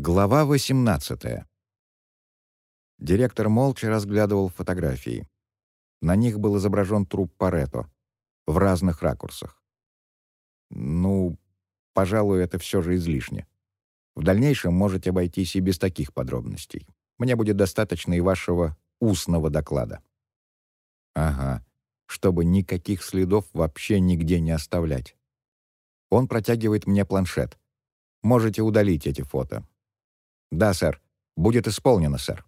Глава 18. Директор молча разглядывал фотографии. На них был изображен труп Парето в разных ракурсах. Ну, пожалуй, это все же излишне. В дальнейшем можете обойтись и без таких подробностей. Мне будет достаточно и вашего устного доклада. Ага, чтобы никаких следов вообще нигде не оставлять. Он протягивает мне планшет. Можете удалить эти фото. «Да, сэр. Будет исполнено, сэр».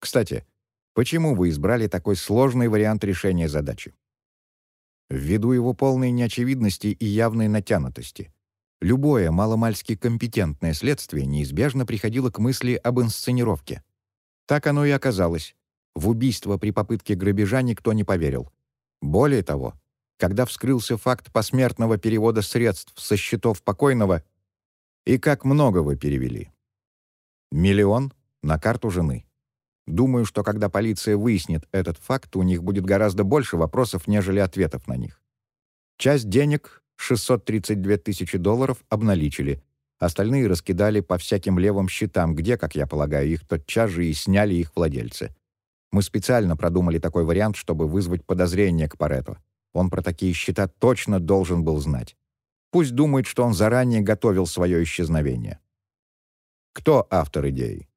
«Кстати, почему вы избрали такой сложный вариант решения задачи?» Ввиду его полной неочевидности и явной натянутости. Любое маломальски компетентное следствие неизбежно приходило к мысли об инсценировке. Так оно и оказалось. В убийство при попытке грабежа никто не поверил. Более того, когда вскрылся факт посмертного перевода средств со счетов покойного, и как много вы перевели. Миллион на карту жены. Думаю, что когда полиция выяснит этот факт, у них будет гораздо больше вопросов, нежели ответов на них. Часть денег, 632 тысячи долларов, обналичили. Остальные раскидали по всяким левым счетам, где, как я полагаю, их тотчас же и сняли их владельцы. Мы специально продумали такой вариант, чтобы вызвать подозрение к Парету. Он про такие счета точно должен был знать. Пусть думает, что он заранее готовил свое исчезновение. Кто автор идеи?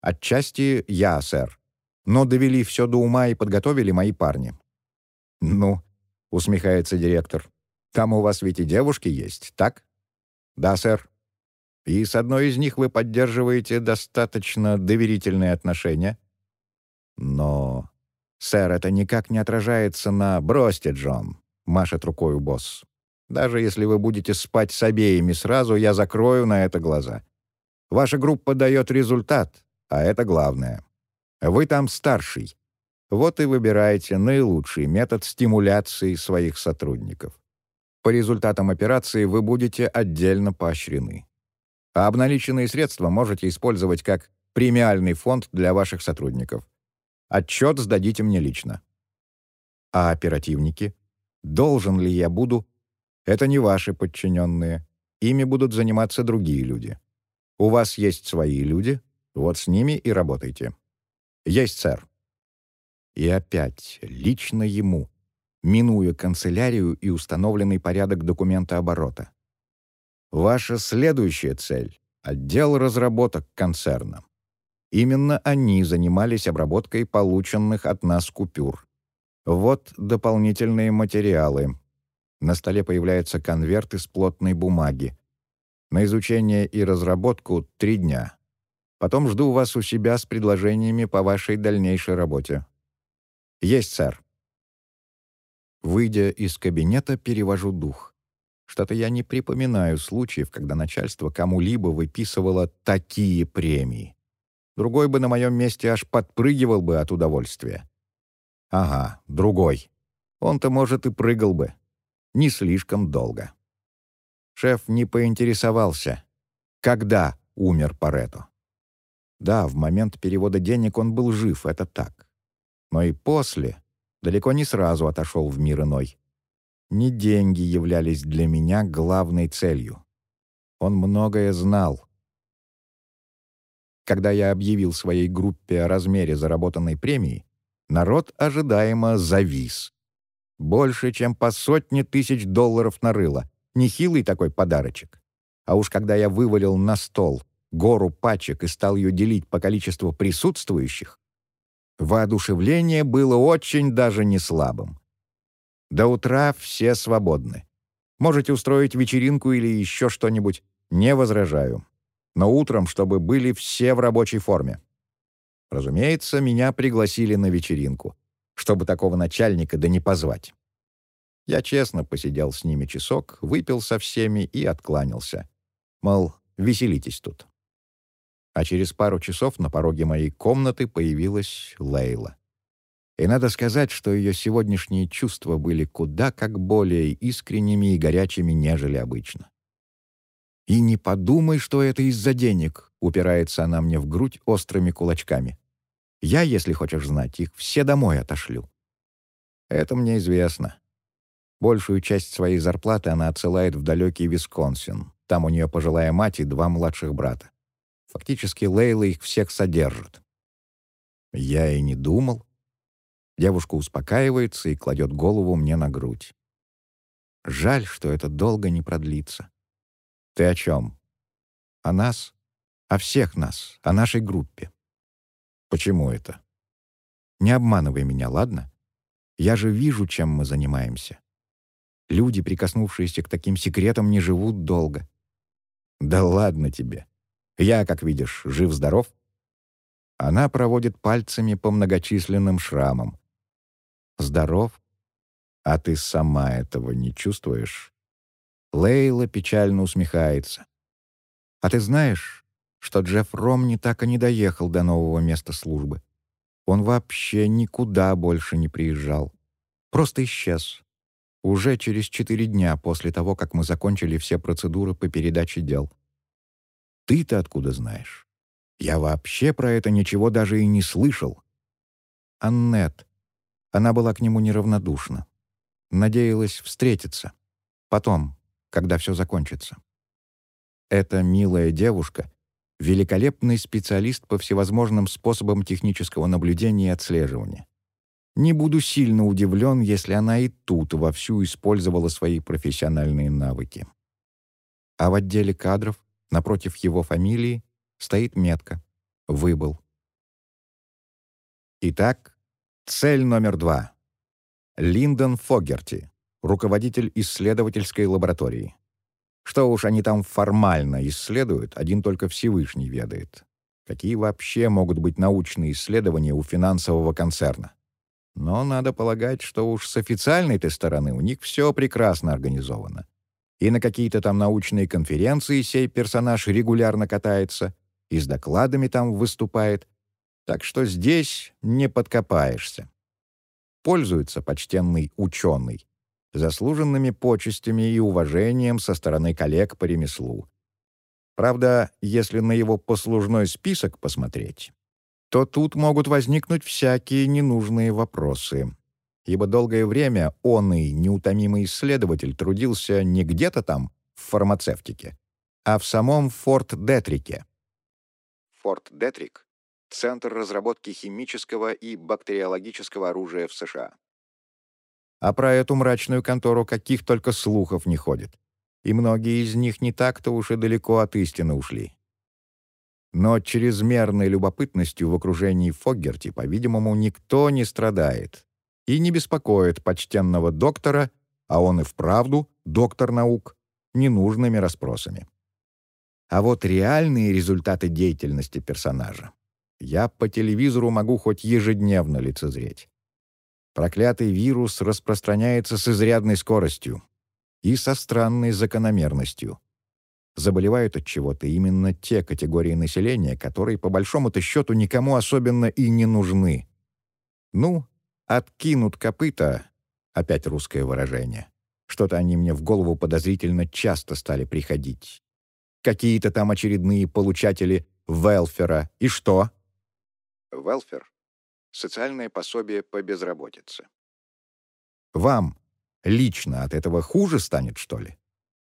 Отчасти я, сэр. Но довели все до ума и подготовили мои парни. Ну, усмехается директор. Там у вас ведь и девушки есть, так? Да, сэр. И с одной из них вы поддерживаете достаточно доверительные отношения? Но, сэр, это никак не отражается на «бросьте, Джон», — машет рукой босс. «Даже если вы будете спать с обеими сразу, я закрою на это глаза. Ваша группа дает результат, а это главное. Вы там старший. Вот и выбираете наилучший метод стимуляции своих сотрудников. По результатам операции вы будете отдельно поощрены. А обналиченные средства можете использовать как премиальный фонд для ваших сотрудников. Отчет сдадите мне лично. А оперативники? Должен ли я буду? Это не ваши подчиненные. Ими будут заниматься другие люди. У вас есть свои люди, вот с ними и работайте. Есть, сэр. И опять, лично ему, минуя канцелярию и установленный порядок документа оборота. Ваша следующая цель — отдел разработок концерна. Именно они занимались обработкой полученных от нас купюр. Вот дополнительные материалы. На столе появляется конверт из плотной бумаги. На изучение и разработку — три дня. Потом жду вас у себя с предложениями по вашей дальнейшей работе. Есть, сэр. Выйдя из кабинета, перевожу дух. Что-то я не припоминаю случаев, когда начальство кому-либо выписывало такие премии. Другой бы на моем месте аж подпрыгивал бы от удовольствия. Ага, другой. Он-то, может, и прыгал бы. Не слишком долго. Шеф не поинтересовался, когда умер Парето. Да, в момент перевода денег он был жив, это так. Но и после далеко не сразу отошел в мир иной. Не деньги являлись для меня главной целью. Он многое знал. Когда я объявил своей группе о размере заработанной премии, народ ожидаемо завис. Больше, чем по сотне тысяч долларов нарыло — Нехилый такой подарочек. А уж когда я вывалил на стол гору пачек и стал ее делить по количеству присутствующих, воодушевление было очень даже не слабым. До утра все свободны. Можете устроить вечеринку или еще что-нибудь, не возражаю. Но утром, чтобы были все в рабочей форме. Разумеется, меня пригласили на вечеринку, чтобы такого начальника да не позвать. Я честно посидел с ними часок, выпил со всеми и откланялся. Мол, веселитесь тут. А через пару часов на пороге моей комнаты появилась Лейла. И надо сказать, что ее сегодняшние чувства были куда как более искренними и горячими, нежели обычно. «И не подумай, что это из-за денег», — упирается она мне в грудь острыми кулачками. «Я, если хочешь знать, их все домой отошлю». «Это мне известно. Большую часть своей зарплаты она отсылает в далекий Висконсин. Там у нее пожилая мать и два младших брата. Фактически Лейла их всех содержит. Я и не думал. Девушка успокаивается и кладет голову мне на грудь. Жаль, что это долго не продлится. Ты о чем? О нас? О всех нас, о нашей группе. Почему это? Не обманывай меня, ладно? Я же вижу, чем мы занимаемся. Люди, прикоснувшиеся к таким секретам, не живут долго. Да ладно тебе. Я, как видишь, жив-здоров. Она проводит пальцами по многочисленным шрамам. Здоров? А ты сама этого не чувствуешь? Лейла печально усмехается. А ты знаешь, что Джефф Ром не так и не доехал до нового места службы? Он вообще никуда больше не приезжал. Просто исчез. Уже через четыре дня после того, как мы закончили все процедуры по передаче дел. Ты-то откуда знаешь? Я вообще про это ничего даже и не слышал. Аннет. Она была к нему неравнодушна. Надеялась встретиться. Потом, когда все закончится. Эта милая девушка — великолепный специалист по всевозможным способам технического наблюдения и отслеживания. Не буду сильно удивлен, если она и тут вовсю использовала свои профессиональные навыки. А в отделе кадров, напротив его фамилии, стоит метка «Выбыл». Итак, цель номер два. Линдон Фогерти, руководитель исследовательской лаборатории. Что уж они там формально исследуют, один только Всевышний ведает. Какие вообще могут быть научные исследования у финансового концерна? Но надо полагать, что уж с официальной-то стороны у них все прекрасно организовано. И на какие-то там научные конференции сей персонаж регулярно катается, и с докладами там выступает. Так что здесь не подкопаешься. Пользуется почтенный ученый заслуженными почестями и уважением со стороны коллег по ремеслу. Правда, если на его послужной список посмотреть, то тут могут возникнуть всякие ненужные вопросы. Ибо долгое время он и неутомимый исследователь трудился не где-то там, в фармацевтике, а в самом Форт Детрике. Форт Детрик — Центр разработки химического и бактериологического оружия в США. А про эту мрачную контору каких только слухов не ходит. И многие из них не так-то уж и далеко от истины ушли. Но чрезмерной любопытностью в окружении Фоггерти, по-видимому, никто не страдает и не беспокоит почтенного доктора, а он и вправду доктор наук, ненужными расспросами. А вот реальные результаты деятельности персонажа я по телевизору могу хоть ежедневно лицезреть. Проклятый вирус распространяется с изрядной скоростью и со странной закономерностью заболевают от чего-то именно те категории населения, которые, по большому-то счету, никому особенно и не нужны. Ну, откинут копыта, опять русское выражение. Что-то они мне в голову подозрительно часто стали приходить. Какие-то там очередные получатели велфера. И что? Велфер — социальное пособие по безработице. Вам лично от этого хуже станет, что ли?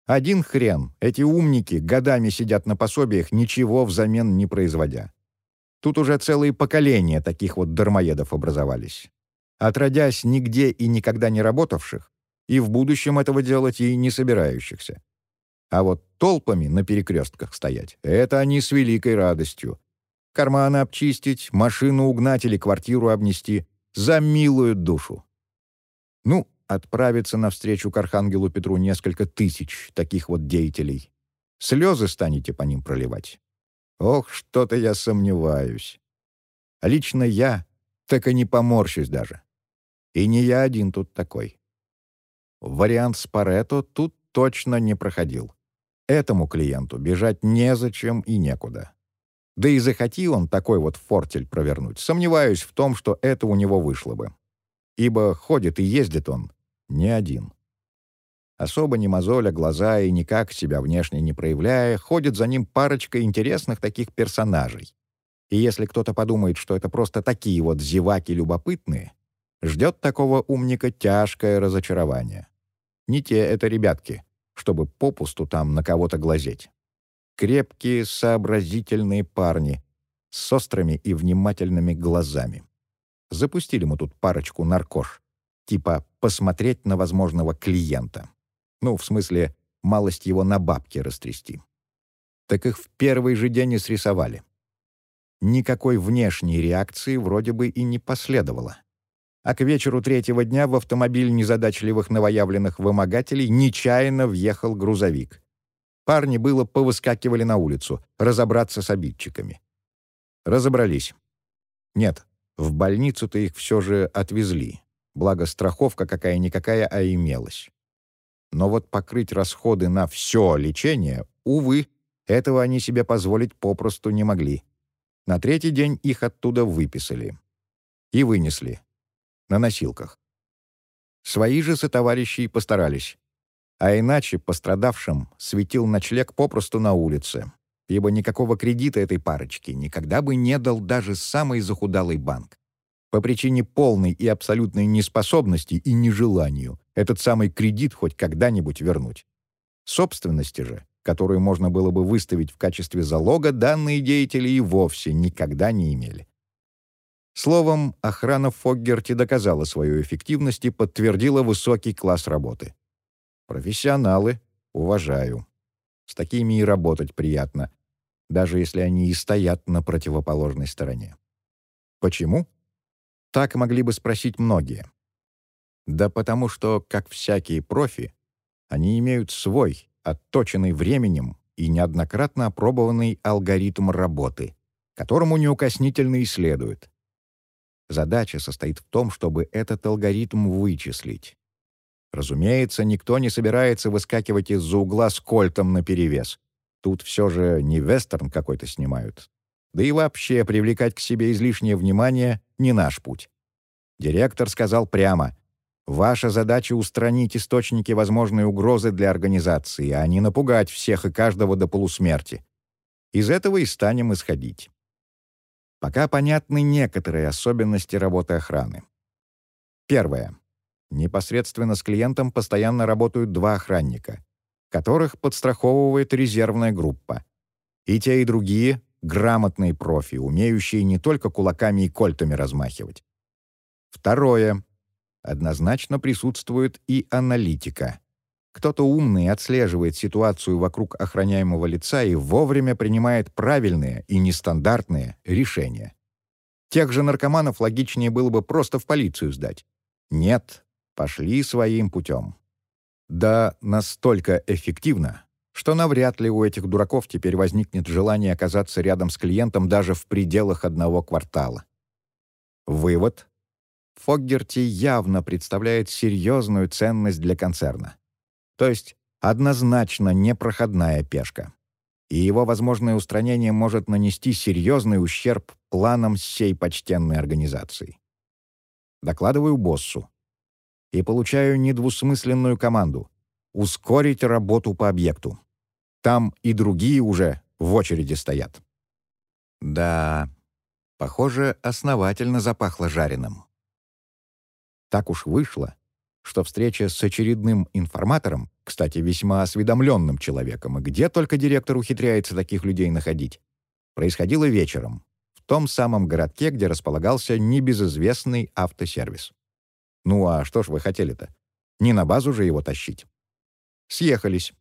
Один хрен, эти умники годами сидят на пособиях, ничего взамен не производя. Тут уже целые поколения таких вот дармоедов образовались. Отродясь нигде и никогда не работавших, и в будущем этого делать и не собирающихся. А вот толпами на перекрестках стоять — это они с великой радостью. Карманы обчистить, машину угнать или квартиру обнести — за милую душу. Ну, отправиться навстречу к Архангелу Петру несколько тысяч таких вот деятелей. Слезы станете по ним проливать. Ох, что-то я сомневаюсь. А лично я так и не поморщусь даже. И не я один тут такой. Вариант с Парето тут точно не проходил. Этому клиенту бежать незачем и некуда. Да и захоти он такой вот фортель провернуть, сомневаюсь в том, что это у него вышло бы. Ибо ходит и ездит он не один. Особо не мозоля глаза и никак себя внешне не проявляя, ходит за ним парочка интересных таких персонажей. И если кто-то подумает, что это просто такие вот зеваки любопытные, ждет такого умника тяжкое разочарование. Не те это ребятки, чтобы попусту там на кого-то глазеть. крепкие, сообразительные парни с острыми и внимательными глазами. Запустили мы тут парочку наркош, типа посмотреть на возможного клиента. Ну, в смысле, малость его на бабки растрясти. Так их в первый же день и срисовали. Никакой внешней реакции вроде бы и не последовало. А к вечеру третьего дня в автомобиль незадачливых новоявленных вымогателей нечаянно въехал грузовик. Парни было повыскакивали на улицу, разобраться с обидчиками. Разобрались. Нет, в больницу-то их все же отвезли. Благо, страховка какая-никакая, а имелась. Но вот покрыть расходы на все лечение, увы, этого они себе позволить попросту не могли. На третий день их оттуда выписали. И вынесли. На носилках. Свои же сотоварищи постарались. А иначе пострадавшим светил ночлег попросту на улице, ибо никакого кредита этой парочке никогда бы не дал даже самый захудалый банк. По причине полной и абсолютной неспособности и нежеланию этот самый кредит хоть когда-нибудь вернуть. Собственности же, которую можно было бы выставить в качестве залога, данные деятели и вовсе никогда не имели. Словом, охрана в Фоггерте доказала свою эффективность и подтвердила высокий класс работы. Профессионалы, уважаю. С такими и работать приятно, даже если они и стоят на противоположной стороне. Почему? Так могли бы спросить многие. Да потому что, как всякие профи, они имеют свой, отточенный временем и неоднократно опробованный алгоритм работы, которому неукоснительно и следует. Задача состоит в том, чтобы этот алгоритм вычислить. Разумеется, никто не собирается выскакивать из-за угла с кольтом наперевес. Тут все же не вестерн какой-то снимают. Да и вообще привлекать к себе излишнее внимание — не наш путь. Директор сказал прямо, «Ваша задача — устранить источники возможной угрозы для организации, а не напугать всех и каждого до полусмерти. Из этого и станем исходить». Пока понятны некоторые особенности работы охраны. Первое. Непосредственно с клиентом постоянно работают два охранника, которых подстраховывает резервная группа. И те, и другие — грамотные профи, умеющие не только кулаками и кольтами размахивать. Второе. Однозначно присутствует и аналитика. Кто-то умный отслеживает ситуацию вокруг охраняемого лица и вовремя принимает правильные и нестандартные решения. Тех же наркоманов логичнее было бы просто в полицию сдать. Нет, пошли своим путем. Да, настолько эффективно, что навряд ли у этих дураков теперь возникнет желание оказаться рядом с клиентом даже в пределах одного квартала. Вывод. Фоггерти явно представляет серьезную ценность для концерна. То есть однозначно непроходная пешка. И его возможное устранение может нанести серьезный ущерб планам сей почтенной организации. Докладываю боссу и получаю недвусмысленную команду — ускорить работу по объекту. Там и другие уже в очереди стоят. Да, похоже, основательно запахло жареным. Так уж вышло, что встреча с очередным информатором, кстати, весьма осведомленным человеком, и где только директор ухитряется таких людей находить, происходила вечером, в том самом городке, где располагался небезызвестный автосервис. Ну а что ж вы хотели-то? Не на базу же его тащить. Съехались.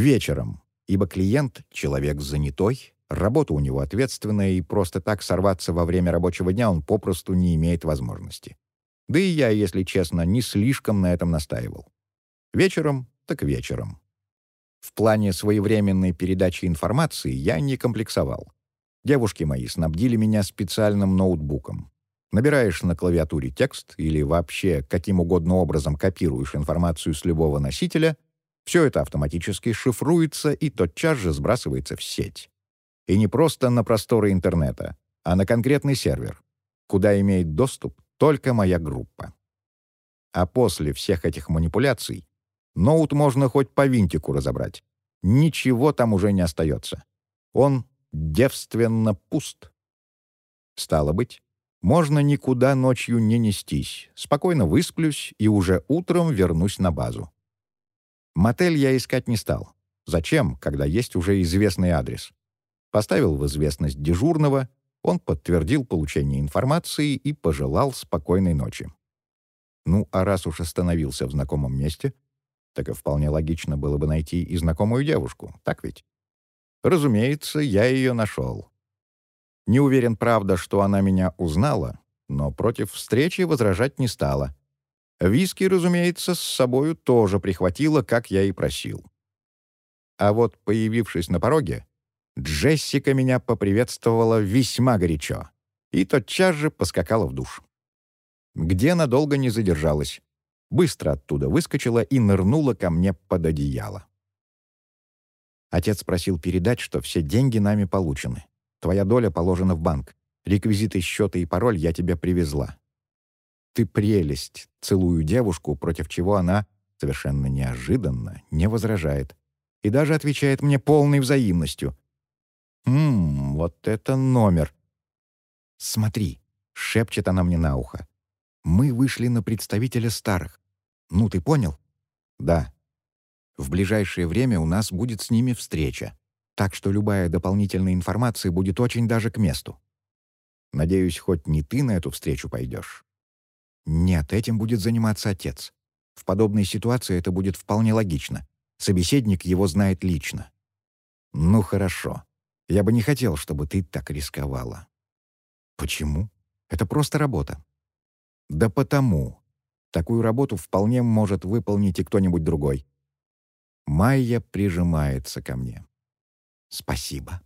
Вечером, ибо клиент — человек занятой, работа у него ответственная, и просто так сорваться во время рабочего дня он попросту не имеет возможности. Да и я, если честно, не слишком на этом настаивал. Вечером так вечером. В плане своевременной передачи информации я не комплексовал. Девушки мои снабдили меня специальным ноутбуком. Набираешь на клавиатуре текст или вообще каким угодно образом копируешь информацию с любого носителя, все это автоматически шифруется и тотчас же сбрасывается в сеть. И не просто на просторы интернета, а на конкретный сервер, куда имеет доступ только моя группа. А после всех этих манипуляций ноут можно хоть по винтику разобрать. Ничего там уже не остается. Он девственно пуст. Стало быть, можно никуда ночью не нестись. Спокойно высплюсь и уже утром вернусь на базу. Мотель я искать не стал. Зачем, когда есть уже известный адрес? Поставил в известность дежурного, он подтвердил получение информации и пожелал спокойной ночи. Ну, а раз уж остановился в знакомом месте, так и вполне логично было бы найти и знакомую девушку, так ведь? Разумеется, я ее нашел. Не уверен, правда, что она меня узнала, но против встречи возражать не стала. Виски, разумеется, с собою тоже прихватила, как я и просил. А вот, появившись на пороге, Джессика меня поприветствовала весьма горячо и тотчас же поскакала в душ. Где надолго не задержалась. Быстро оттуда выскочила и нырнула ко мне под одеяло. Отец просил передать, что все деньги нами получены. Твоя доля положена в банк. Реквизиты счета и пароль я тебе привезла. Ты прелесть. Целую девушку, против чего она, совершенно неожиданно, не возражает. И даже отвечает мне полной взаимностью. «Ммм, вот это номер!» «Смотри», — шепчет она мне на ухо. «Мы вышли на представителя старых. Ну, ты понял?» «Да». «В ближайшее время у нас будет с ними встреча, так что любая дополнительная информация будет очень даже к месту. Надеюсь, хоть не ты на эту встречу пойдешь?» «Нет, этим будет заниматься отец. В подобной ситуации это будет вполне логично. Собеседник его знает лично». «Ну, хорошо. Я бы не хотел, чтобы ты так рисковала». «Почему? Это просто работа». «Да потому. Такую работу вполне может выполнить и кто-нибудь другой». Майя прижимается ко мне. «Спасибо».